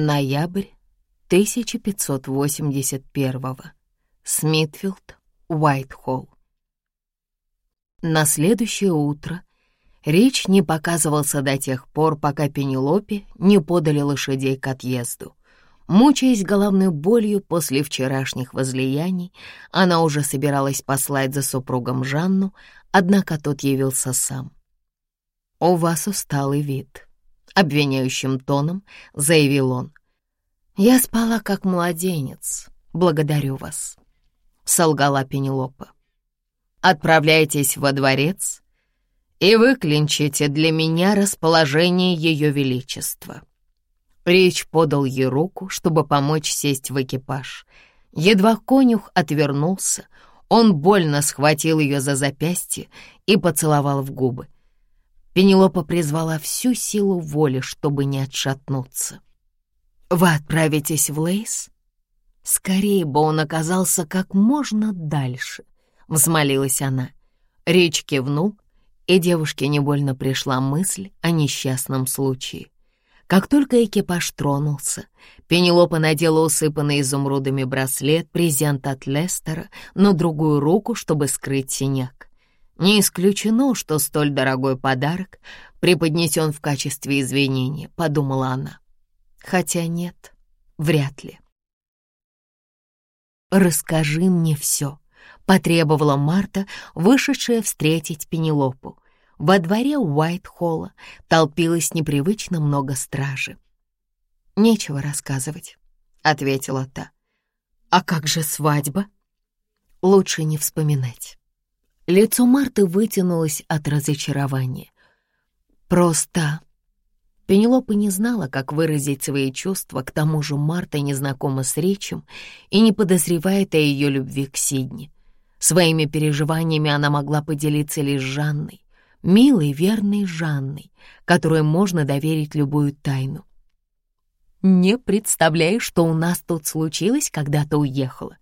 Ноябрь 1581. Смитфилд, Уайтхолл. На следующее утро Речь не показывался до тех пор, пока Пенелопе не подали лошадей к отъезду. Мучаясь головной болью после вчерашних возлияний, она уже собиралась послать за супругом Жанну, однако тот явился сам. «У вас усталый вид», обвиняющим тоном заявил он. «Я спала как младенец. Благодарю вас», — солгала Пенелопа. «Отправляйтесь во дворец и выклинчите для меня расположение Ее Величества». Рич подал ей руку, чтобы помочь сесть в экипаж. Едва конюх отвернулся, он больно схватил ее за запястье и поцеловал в губы. Пенелопа призвала всю силу воли, чтобы не отшатнуться. «Вы отправитесь в Лейс?» «Скорее бы он оказался как можно дальше», — взмолилась она. Речь кивнул, и девушке невольно пришла мысль о несчастном случае. Как только экипаж тронулся, Пенелопа надела усыпанный изумрудами браслет, презент от Лестера, на другую руку, чтобы скрыть синяк. Не исключено, что столь дорогой подарок преподнесен в качестве извинения, подумала она. Хотя нет, вряд ли. «Расскажи мне все», — потребовала Марта, вышедшая встретить Пенелопу. Во дворе Уайт-Холла толпилось непривычно много стражи. «Нечего рассказывать», — ответила та. «А как же свадьба?» «Лучше не вспоминать». Лицо Марты вытянулось от разочарования. Просто... Пенелопа не знала, как выразить свои чувства, к тому же Марта не знакома с речем и не подозревает о ее любви к Сидне. Своими переживаниями она могла поделиться лишь с Жанной, милой, верной Жанной, которой можно доверить любую тайну. «Не представляю, что у нас тут случилось, когда ты уехала»,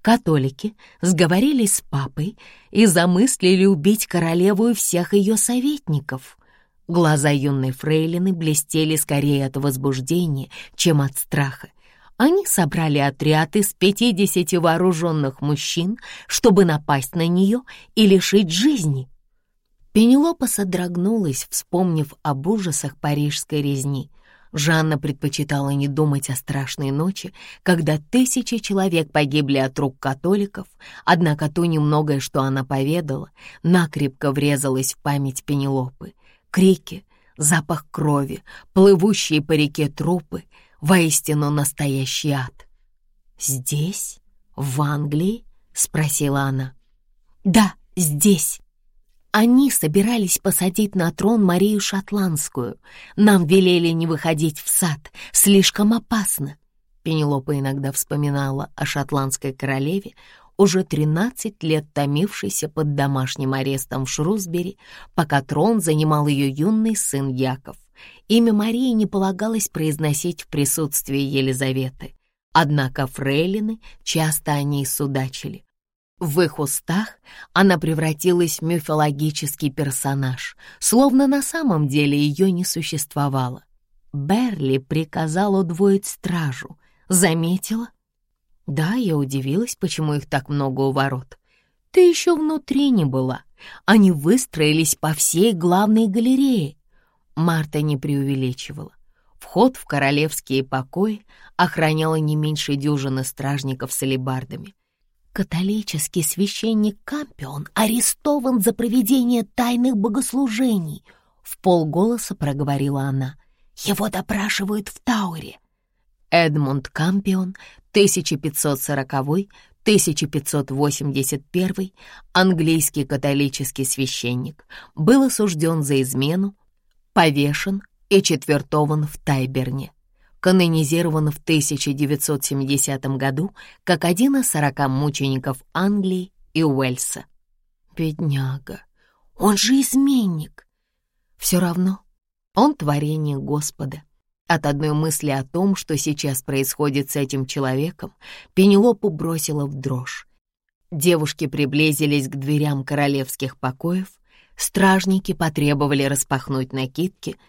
Католики сговорились с папой и замыслили убить королеву и всех ее советников. Глаза юной фрейлины блестели скорее от возбуждения, чем от страха. Они собрали отряд из пятидесяти вооруженных мужчин, чтобы напасть на нее и лишить жизни. Пенелопа содрогнулась, вспомнив об ужасах парижской резни — Жанна предпочитала не думать о страшной ночи, когда тысячи человек погибли от рук католиков, однако то немногое, что она поведала, накрепко врезалось в память Пенелопы. Крики, запах крови, плывущие по реке трупы, воистину настоящий ад. «Здесь? В Англии?» — спросила она. «Да, здесь», они собирались посадить на трон Марию Шотландскую. Нам велели не выходить в сад, слишком опасно. Пенелопа иногда вспоминала о шотландской королеве, уже 13 лет томившейся под домашним арестом в Шрусбери, пока трон занимал ее юный сын Яков. Имя Марии не полагалось произносить в присутствии Елизаветы. Однако фрейлины часто о ней судачили. В их устах она превратилась в мифологический персонаж, словно на самом деле ее не существовало. Берли приказал удвоить стражу. Заметила? Да, я удивилась, почему их так много у ворот. Ты еще внутри не была. Они выстроились по всей главной галерее. Марта не преувеличивала. Вход в королевские покои охраняла не меньше дюжины стражников с алебардами. Католический священник Кампион арестован за проведение тайных богослужений, в полголоса проговорила она. Его допрашивают в Тауре. Эдмунд Кампион, 1540-1581, английский католический священник, был осужден за измену, повешен и четвертован в Тайберне канонизирован в 1970 году как один из сорока мучеников Англии и Уэльса. Бедняга, он же изменник. Все равно он творение Господа. От одной мысли о том, что сейчас происходит с этим человеком, Пенелопу бросила в дрожь. Девушки приблизились к дверям королевских покоев, стражники потребовали распахнуть накидки —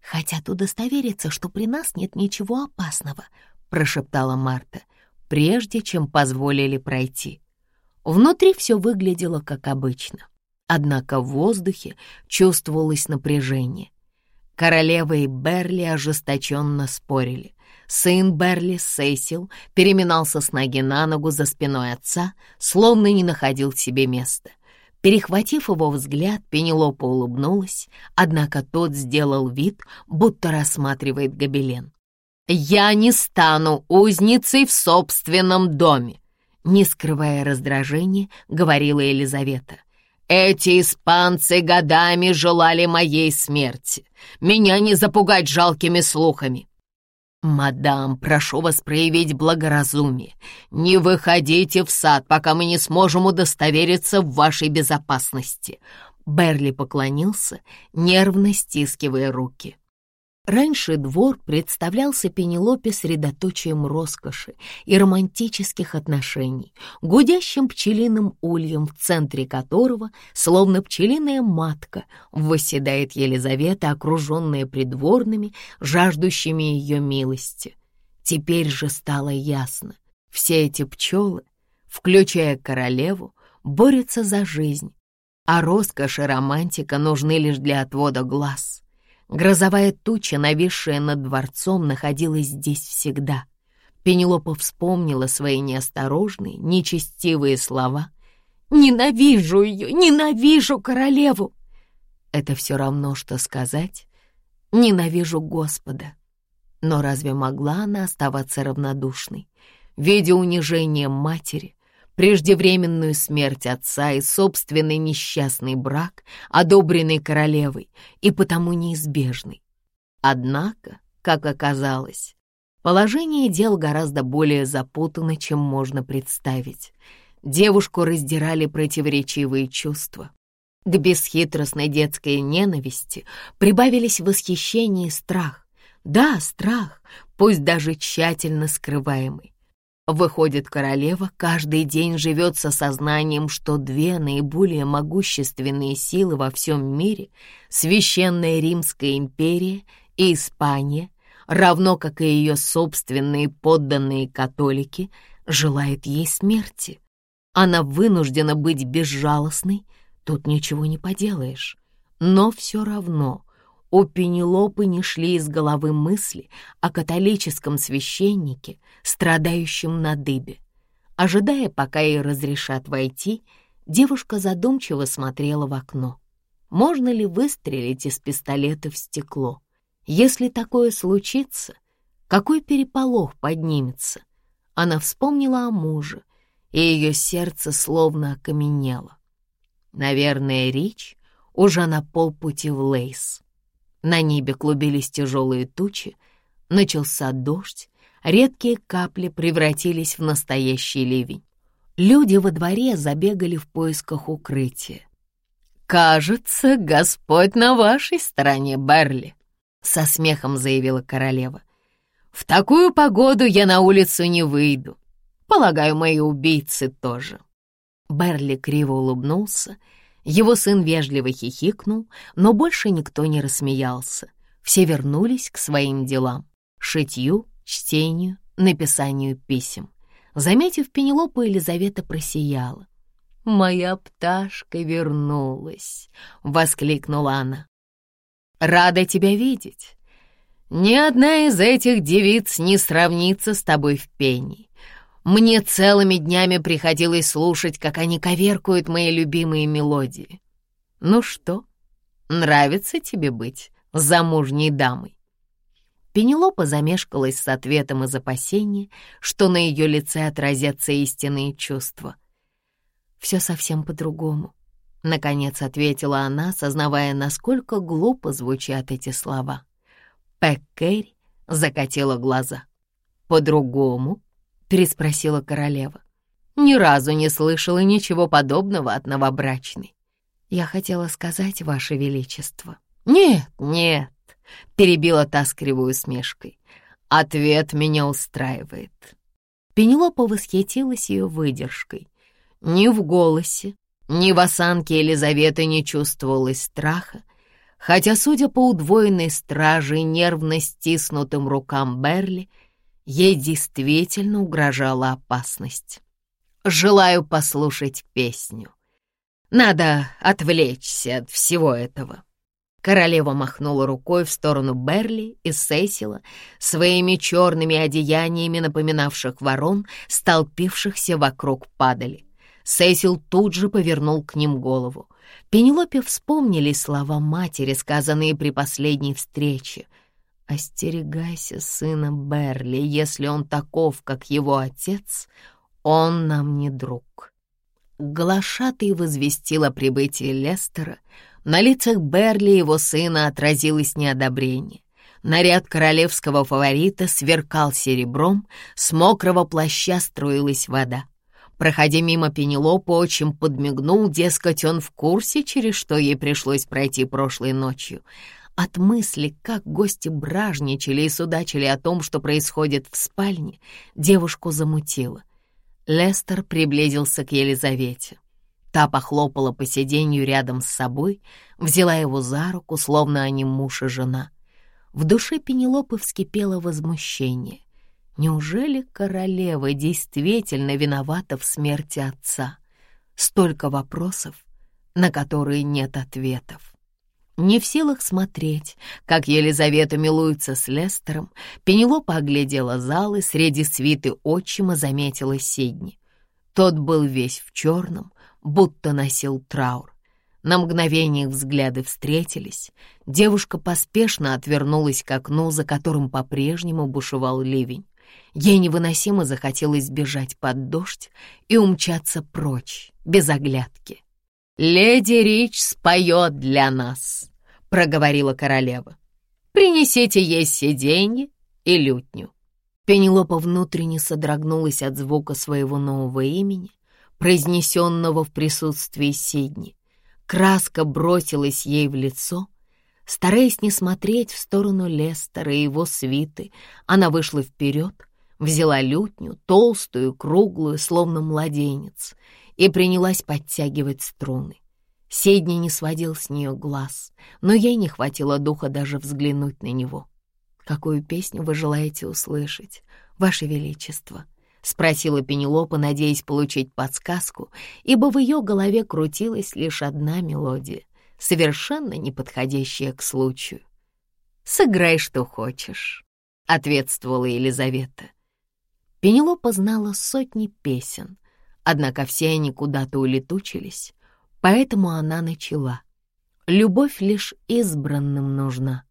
«Хотят удостовериться, что при нас нет ничего опасного», — прошептала Марта, прежде чем позволили пройти. Внутри все выглядело как обычно, однако в воздухе чувствовалось напряжение. Королева и Берли ожесточенно спорили. Сын Берли, Сесил, переминался с ноги на ногу за спиной отца, словно не находил себе места. Перехватив его взгляд, Пенелопа улыбнулась, однако тот сделал вид, будто рассматривает гобелен. «Я не стану узницей в собственном доме!» Не скрывая раздражения, говорила Елизавета. «Эти испанцы годами желали моей смерти. Меня не запугать жалкими слухами. «Мадам, прошу вас проявить благоразумие. Не выходите в сад, пока мы не сможем удостовериться в вашей безопасности». Берли поклонился, нервно стискивая руки. Раньше двор представлялся Пенелопе средоточием роскоши и романтических отношений, гудящим пчелиным ульем, в центре которого, словно пчелиная матка, восседает Елизавета, окруженная придворными, жаждущими ее милости. Теперь же стало ясно, все эти пчелы, включая королеву, борются за жизнь, а роскошь и романтика нужны лишь для отвода глаз — Грозовая туча, нависшая над дворцом, находилась здесь всегда. Пенелопа вспомнила свои неосторожные, нечестивые слова. «Ненавижу ее! Ненавижу королеву!» Это все равно, что сказать «ненавижу Господа». Но разве могла она оставаться равнодушной? Видя унижение матери, преждевременную смерть отца и собственный несчастный брак, одобренный королевой и потому неизбежный. Однако, как оказалось, положение дел гораздо более запутано, чем можно представить. Девушку раздирали противоречивые чувства. К бесхитростной детской ненависти прибавились восхищение и страх. Да, страх, пусть даже тщательно скрываемый. Выходит, королева каждый день живет со сознанием, что две наиболее могущественные силы во всем мире — Священная Римская империя и Испания, равно как и ее собственные подданные католики, желают ей смерти. Она вынуждена быть безжалостной, тут ничего не поделаешь. Но все равно у Пенелопы не шли из головы мысли о католическом священнике, страдающем на дыбе. Ожидая, пока ей разрешат войти, девушка задумчиво смотрела в окно. Можно ли выстрелить из пистолета в стекло? Если такое случится, какой переполох поднимется? Она вспомнила о муже, и ее сердце словно окаменело. Наверное, Рич уже на полпути в Лейс. На небе клубились тяжелые тучи, начался дождь, редкие капли превратились в настоящий ливень. Люди во дворе забегали в поисках укрытия. «Кажется, Господь на вашей стороне, Берли», — со смехом заявила королева. «В такую погоду я на улицу не выйду. Полагаю, мои убийцы тоже». Берли криво улыбнулся его сын вежливо хихикнул, но больше никто не рассмеялся. Все вернулись к своим делам — шитью, чтению, написанию писем. Заметив Пенелопу, Елизавета просияла. «Моя пташка вернулась!» — воскликнула она. «Рада тебя видеть. Ни одна из этих девиц не сравнится с тобой в пении. Мне целыми днями приходилось слушать, как они коверкуют мои любимые мелодии. Ну что, нравится тебе быть замужней дамой? Пенелопа замешкалась с ответом из опасения, что на ее лице отразятся истинные чувства. «Все совсем по-другому», — наконец ответила она, сознавая, насколько глупо звучат эти слова. Пэк закатила глаза. «По-другому?» Переспросила королева. Ни разу не слышала ничего подобного от новобрачной. Я хотела сказать, Ваше Величество. Нет, нет, перебила та с кривой усмешкой. Ответ меня устраивает. Пенелопа восхитилась ее выдержкой. Ни в голосе, ни в осанке Елизаветы не чувствовалось страха, хотя, судя по удвоенной страже и нервно стиснутым рукам Берли, ей действительно угрожала опасность. «Желаю послушать песню. Надо отвлечься от всего этого». Королева махнула рукой в сторону Берли и Сесила, своими черными одеяниями напоминавших ворон, столпившихся вокруг падали. Сесил тут же повернул к ним голову. Пенелопе вспомнили слова матери, сказанные при последней встрече. «Остерегайся сына Берли, если он таков, как его отец, он нам не друг». Глашатый возвестил о прибытии Лестера. На лицах Берли его сына отразилось неодобрение. Наряд королевского фаворита сверкал серебром, с мокрого плаща струилась вода. Проходя мимо Пенелопы, очень подмигнул, дескать, он в курсе, через что ей пришлось пройти прошлой ночью. От мысли, как гости бражничали и судачили о том, что происходит в спальне, девушку замутило. Лестер приблизился к Елизавете. Та похлопала по сиденью рядом с собой, взяла его за руку, словно они муж и жена. В душе Пенелопы вскипело возмущение. Неужели королева действительно виновата в смерти отца? Столько вопросов, на которые нет ответов. Не в силах смотреть, как Елизавета милуется с Лестером, Пенелопа оглядела зал и среди свиты отчима заметила Сидни. Тот был весь в черном, будто носил траур. На мгновение их взгляды встретились. Девушка поспешно отвернулась к окну, за которым по-прежнему бушевал ливень. Ей невыносимо захотелось бежать под дождь и умчаться прочь, без оглядки. «Леди Рич споет для нас», — проговорила королева. «Принесите ей сиденье и лютню». Пенелопа внутренне содрогнулась от звука своего нового имени, произнесенного в присутствии Сидни. Краска бросилась ей в лицо. Стараясь не смотреть в сторону Лестера и его свиты, она вышла вперед, взяла лютню, толстую, круглую, словно младенец, и принялась подтягивать струны. Седни не сводил с нее глаз, но ей не хватило духа даже взглянуть на него. «Какую песню вы желаете услышать, Ваше Величество?» — спросила Пенелопа, надеясь получить подсказку, ибо в ее голове крутилась лишь одна мелодия, совершенно не подходящая к случаю. «Сыграй, что хочешь», — ответствовала Елизавета. Пенелопа знала сотни песен, однако все они куда-то улетучились, поэтому она начала. Любовь лишь избранным нужна.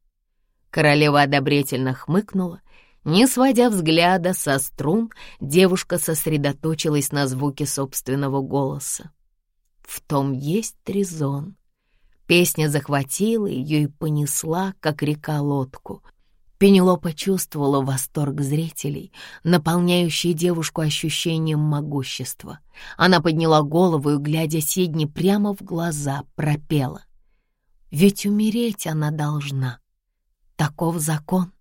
Королева одобрительно хмыкнула. Не сводя взгляда со струн, девушка сосредоточилась на звуке собственного голоса. В том есть резон. Песня захватила ее и понесла, как река лодку — Пенелопа чувствовала восторг зрителей, наполняющий девушку ощущением могущества. Она подняла голову и, глядя Сидни прямо в глаза, пропела. «Ведь умереть она должна. Таков закон».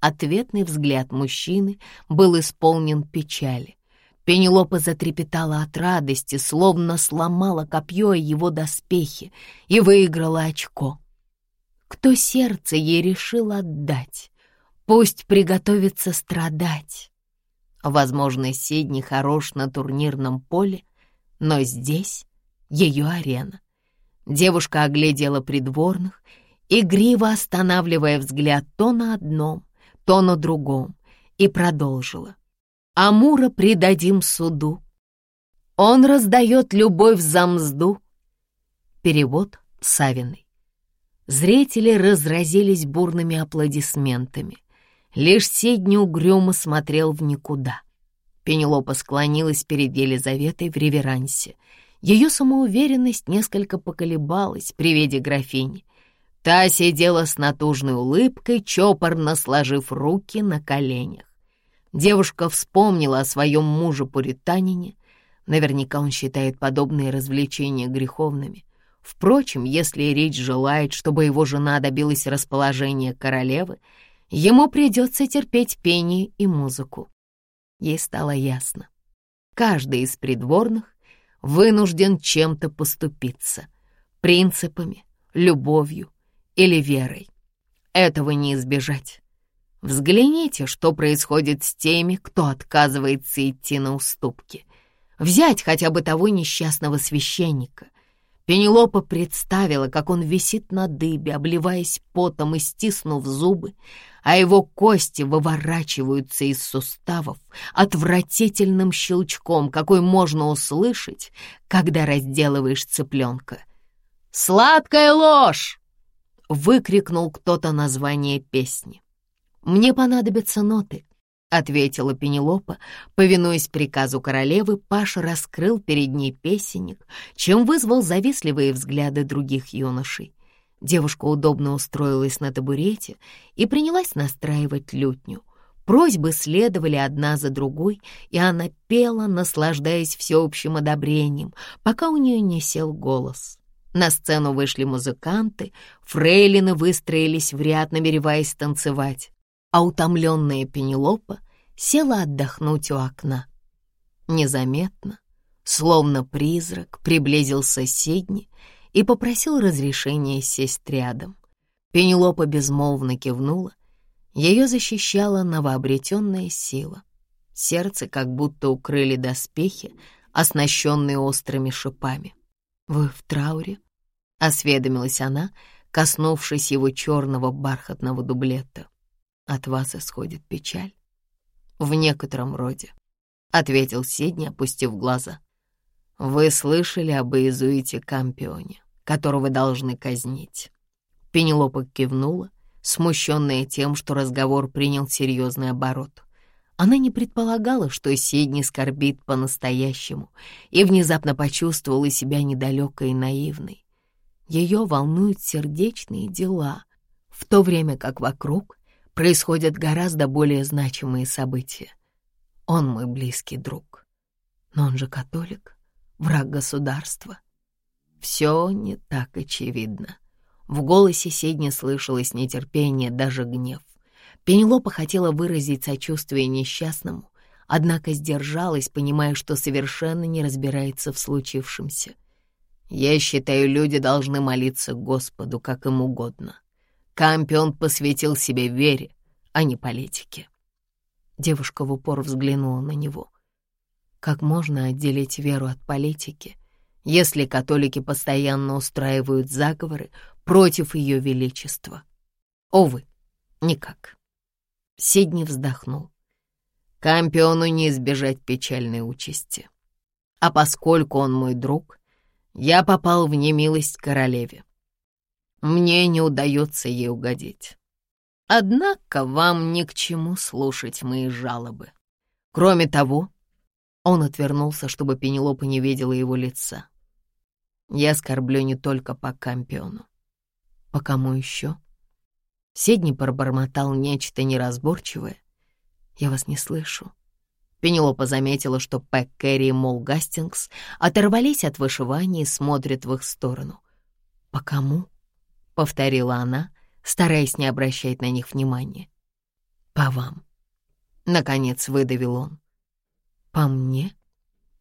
Ответный взгляд мужчины был исполнен печали. Пенелопа затрепетала от радости, словно сломала копье его доспехи и выиграла очко кто сердце ей решил отдать. Пусть приготовится страдать. Возможно, Сидни хорош на турнирном поле, но здесь ее арена. Девушка оглядела придворных, игриво останавливая взгляд то на одном, то на другом, и продолжила. «Амура предадим суду. Он раздает любовь за мзду». Перевод Савиной. Зрители разразились бурными аплодисментами. Лишь Сидни угрюмо смотрел в никуда. Пенелопа склонилась перед Елизаветой в реверансе. Ее самоуверенность несколько поколебалась при виде графини. Та сидела с натужной улыбкой, чопорно сложив руки на коленях. Девушка вспомнила о своем муже-пуританине. Наверняка он считает подобные развлечения греховными. Впрочем, если речь желает, чтобы его жена добилась расположения королевы, ему придется терпеть пение и музыку. Ей стало ясно. Каждый из придворных вынужден чем-то поступиться. Принципами, любовью или верой. Этого не избежать. Взгляните, что происходит с теми, кто отказывается идти на уступки. Взять хотя бы того несчастного священника. Пенелопа представила, как он висит на дыбе, обливаясь потом и стиснув зубы, а его кости выворачиваются из суставов отвратительным щелчком, какой можно услышать, когда разделываешь цыпленка. «Сладкая ложь!» — выкрикнул кто-то название песни. «Мне понадобятся ноты», ответила Пенелопа. Повинуясь приказу королевы, Паша раскрыл перед ней песенник, чем вызвал завистливые взгляды других юношей. Девушка удобно устроилась на табурете и принялась настраивать лютню. Просьбы следовали одна за другой, и она пела, наслаждаясь всеобщим одобрением, пока у нее не сел голос. На сцену вышли музыканты, фрейлины выстроились в ряд, намереваясь танцевать а утомленная Пенелопа села отдохнуть у окна. Незаметно, словно призрак, приблизился Сидни и попросил разрешения сесть рядом. Пенелопа безмолвно кивнула. Ее защищала новообретенная сила. Сердце как будто укрыли доспехи, оснащенные острыми шипами. «Вы в трауре?» — осведомилась она, коснувшись его черного бархатного дублета. От вас исходит печаль? В некотором роде, — ответил Сидни, опустив глаза. Вы слышали об иезуите Кампионе, которого должны казнить. Пенелопа кивнула, смущенная тем, что разговор принял серьезный оборот. Она не предполагала, что Сидни скорбит по-настоящему, и внезапно почувствовала себя недалекой и наивной. Ее волнуют сердечные дела, в то время как вокруг происходят гораздо более значимые события. Он мой близкий друг. Но он же католик, враг государства. Все не так очевидно. В голосе Седни слышалось нетерпение, даже гнев. Пенелопа хотела выразить сочувствие несчастному, однако сдержалась, понимая, что совершенно не разбирается в случившемся. «Я считаю, люди должны молиться Господу, как им угодно. Кампион посвятил себе вере, а не политике. Девушка в упор взглянула на него. Как можно отделить веру от политики, если католики постоянно устраивают заговоры против ее величества? Овы, никак. Сидни вздохнул. Кампиону не избежать печальной участи. А поскольку он мой друг, я попал в немилость королеве. Мне не удается ей угодить. Однако вам ни к чему слушать мои жалобы. Кроме того, он отвернулся, чтобы Пенелопа не видела его лица. Я скорблю не только по Кампиону. По кому еще? Седни пробормотал нечто неразборчивое. Я вас не слышу. Пенелопа заметила, что Пэк Кэрри и Мол Гастингс оторвались от вышивания и смотрят в их сторону. «По кому?» — повторила она, стараясь не обращать на них внимания. «По вам», — наконец выдавил он. «По мне?»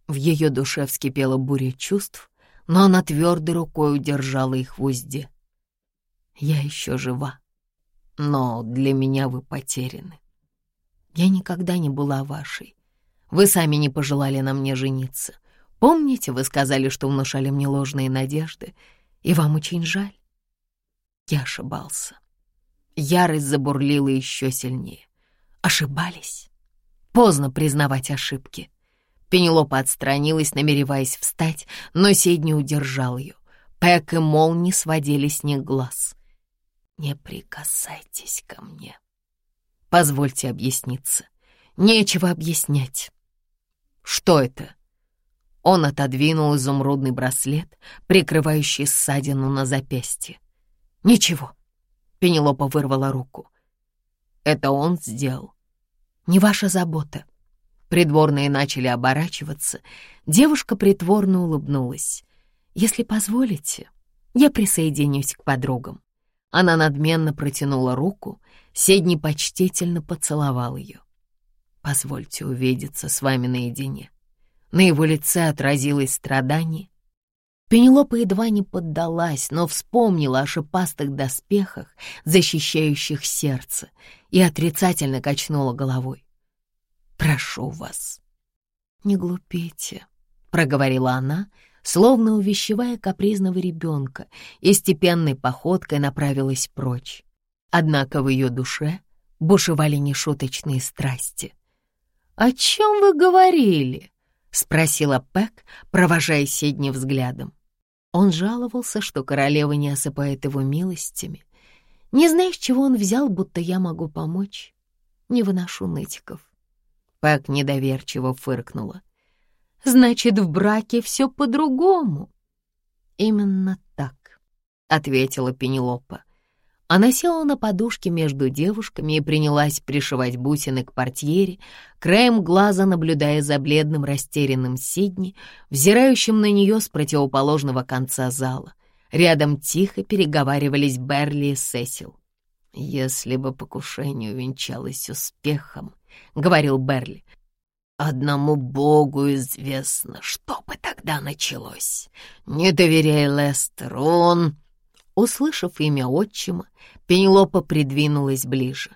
В ее душе вскипела буря чувств, но она твердой рукой удержала их в узде. «Я еще жива, но для меня вы потеряны. Я никогда не была вашей. Вы сами не пожелали на мне жениться. Помните, вы сказали, что внушали мне ложные надежды, и вам очень жаль? Я ошибался. Ярость забурлила еще сильнее. Ошибались. Поздно признавать ошибки. Пенелопа отстранилась, намереваясь встать, но Сидни удержал ее. Пэк и Мол не сводили с них глаз. «Не прикасайтесь ко мне. Позвольте объясниться. Нечего объяснять». «Что это?» Он отодвинул изумрудный браслет, прикрывающий ссадину на запястье. «Ничего». Пенелопа вырвала руку. «Это он сделал. Не ваша забота». Придворные начали оборачиваться. Девушка притворно улыбнулась. «Если позволите, я присоединюсь к подругам». Она надменно протянула руку, Седни почтительно поцеловал ее. «Позвольте увидеться с вами наедине». На его лице отразилось страдание. Пенелопа едва не поддалась, но вспомнила о шипастых доспехах, защищающих сердце, и отрицательно качнула головой. «Прошу вас». «Не глупите», — проговорила она, словно увещевая капризного ребенка, и степенной походкой направилась прочь. Однако в ее душе бушевали нешуточные страсти. «О чем вы говорили?» — спросила Пэк, провожая Сидни взглядом. Он жаловался, что королева не осыпает его милостями. Не знаешь, чего он взял, будто я могу помочь? Не выношу нытиков. Пэк недоверчиво фыркнула. Значит, в браке все по-другому. Именно так, — ответила Пенелопа. Она села на подушке между девушками и принялась пришивать бусины к портьере, краем глаза наблюдая за бледным растерянным Сидни, взирающим на нее с противоположного конца зала. Рядом тихо переговаривались Берли и Сесил. «Если бы покушение увенчалось успехом», — говорил Берли, — «одному Богу известно, что бы тогда началось. Не доверяй Лестеру, он...» Услышав имя отчима, Пенелопа придвинулась ближе.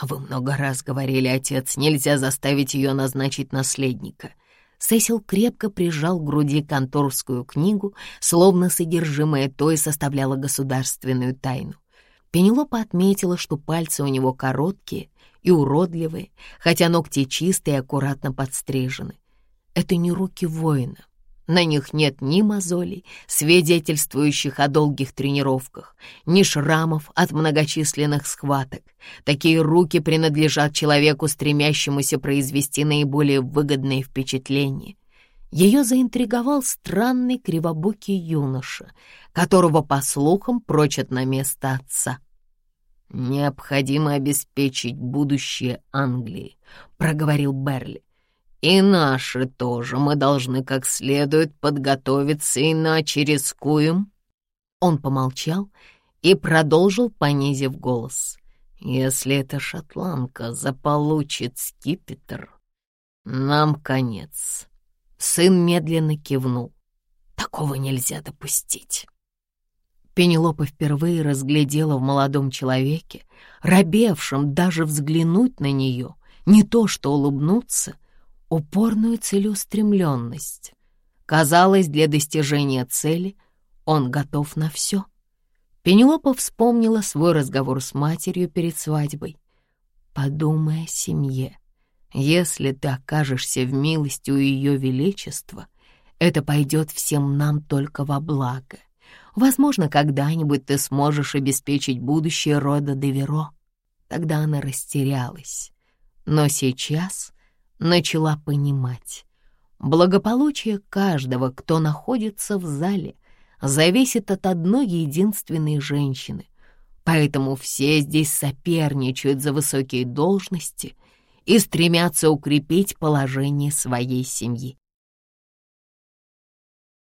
«Но вы много раз говорили, отец, нельзя заставить ее назначить наследника». Сесил крепко прижал к груди конторскую книгу, словно содержимое той составляло государственную тайну. Пенелопа отметила, что пальцы у него короткие и уродливые, хотя ногти чистые и аккуратно подстрижены. Это не руки воина, на них нет ни мозолей, свидетельствующих о долгих тренировках, ни шрамов от многочисленных схваток. Такие руки принадлежат человеку, стремящемуся произвести наиболее выгодное впечатление. Ее заинтриговал странный кривобокий юноша, которого, по слухам, прочат на место отца. «Необходимо обеспечить будущее Англии», — проговорил Берли. И наши тоже. Мы должны как следует подготовиться, иначе рискуем. Он помолчал и продолжил, понизив голос. Если эта шотландка заполучит скипетр, нам конец. Сын медленно кивнул. Такого нельзя допустить. Пенелопа впервые разглядела в молодом человеке, робевшем даже взглянуть на нее, не то что улыбнуться — упорную целеустремленность. Казалось, для достижения цели он готов на все. Пенелопа вспомнила свой разговор с матерью перед свадьбой. «Подумай о семье. Если ты окажешься в милости у Ее Величества, это пойдет всем нам только во благо. Возможно, когда-нибудь ты сможешь обеспечить будущее рода Деверо». Тогда она растерялась. Но сейчас начала понимать. Благополучие каждого, кто находится в зале, зависит от одной единственной женщины, поэтому все здесь соперничают за высокие должности и стремятся укрепить положение своей семьи.